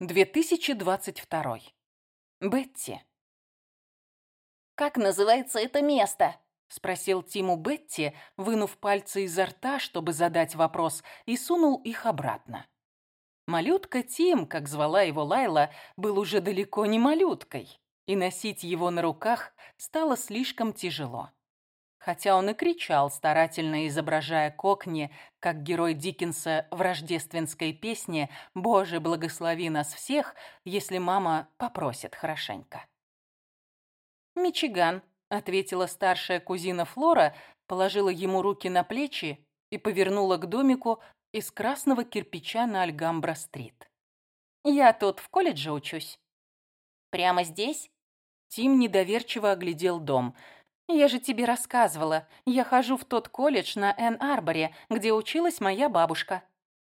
2022. Бетти. «Как называется это место?» — спросил Тиму Бетти, вынув пальцы изо рта, чтобы задать вопрос, и сунул их обратно. Малютка Тим, как звала его Лайла, был уже далеко не малюткой, и носить его на руках стало слишком тяжело. Хотя он и кричал, старательно изображая Кокни, как герой Диккенса в рождественской песне «Боже, благослови нас всех, если мама попросит хорошенько». «Мичиган», — ответила старшая кузина Флора, положила ему руки на плечи и повернула к домику из красного кирпича на Альгамбра-стрит. «Я тут в колледже учусь». «Прямо здесь?» Тим недоверчиво оглядел дом — «Я же тебе рассказывала. Я хожу в тот колледж на Энн-Арборе, где училась моя бабушка.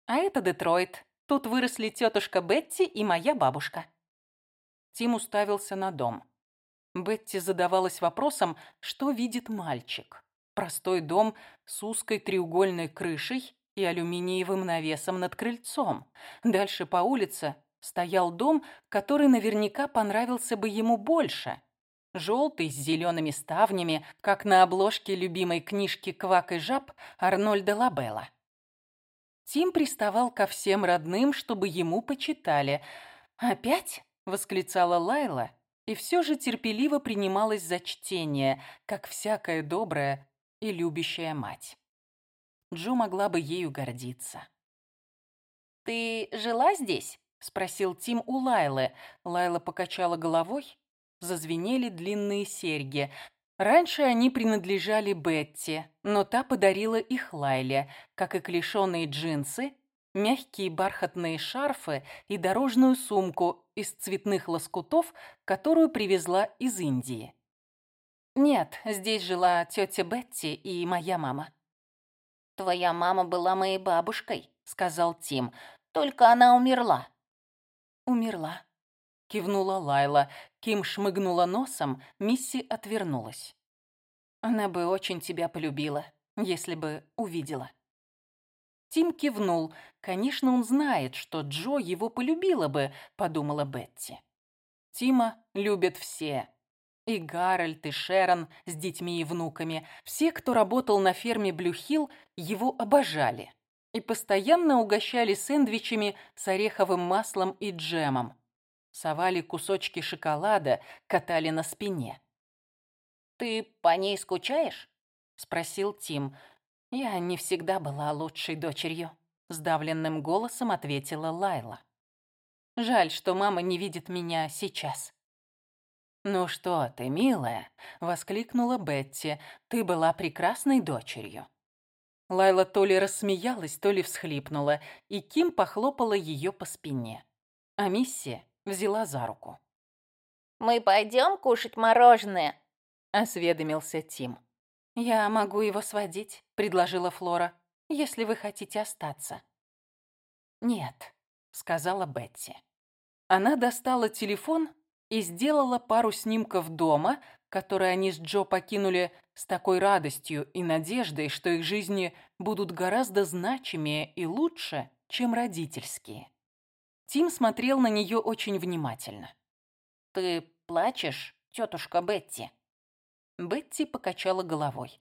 А это Детройт. Тут выросли тетушка Бетти и моя бабушка». Тим уставился на дом. Бетти задавалась вопросом, что видит мальчик. Простой дом с узкой треугольной крышей и алюминиевым навесом над крыльцом. Дальше по улице стоял дом, который наверняка понравился бы ему больше – Желтый с зелеными ставнями, как на обложке любимой книжки «Квак и жаб» Арнольда Лабелла. Тим приставал ко всем родным, чтобы ему почитали. «Опять?» — восклицала Лайла, и все же терпеливо принималась за чтение, как всякая добрая и любящая мать. Джо могла бы ею гордиться. «Ты жила здесь?» — спросил Тим у Лайлы. Лайла покачала головой зазвенели длинные серьги. Раньше они принадлежали Бетти, но та подарила их Лайле, как и клешеные джинсы, мягкие бархатные шарфы и дорожную сумку из цветных лоскутов, которую привезла из Индии. Нет, здесь жила тетя Бетти и моя мама. «Твоя мама была моей бабушкой», — сказал Тим. «Только она умерла». «Умерла», кивнула Лайла. Ким шмыгнула носом, Мисси отвернулась. Она бы очень тебя полюбила, если бы увидела. Тим кивнул. Конечно, он знает, что Джо его полюбила бы, подумала Бетти. Тима любят все. И Гарольд, и Шерон с детьми и внуками. Все, кто работал на ферме Блюхилл, его обожали. И постоянно угощали сэндвичами с ореховым маслом и джемом совали кусочки шоколада, катали на спине. «Ты по ней скучаешь?» — спросил Тим. «Я не всегда была лучшей дочерью», — сдавленным голосом ответила Лайла. «Жаль, что мама не видит меня сейчас». «Ну что ты, милая!» — воскликнула Бетти. «Ты была прекрасной дочерью». Лайла то ли рассмеялась, то ли всхлипнула, и Ким похлопала ее по спине. А Мисси взяла за руку. «Мы пойдем кушать мороженое?» — осведомился Тим. «Я могу его сводить», — предложила Флора, «если вы хотите остаться». «Нет», — сказала Бетти. Она достала телефон и сделала пару снимков дома, который они с Джо покинули с такой радостью и надеждой, что их жизни будут гораздо значимее и лучше, чем родительские. Тим смотрел на нее очень внимательно. «Ты плачешь, тетушка Бетти?» Бетти покачала головой.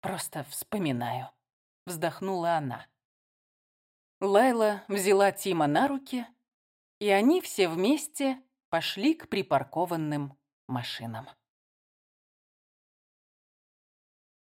«Просто вспоминаю», — вздохнула она. Лайла взяла Тима на руки, и они все вместе пошли к припаркованным машинам.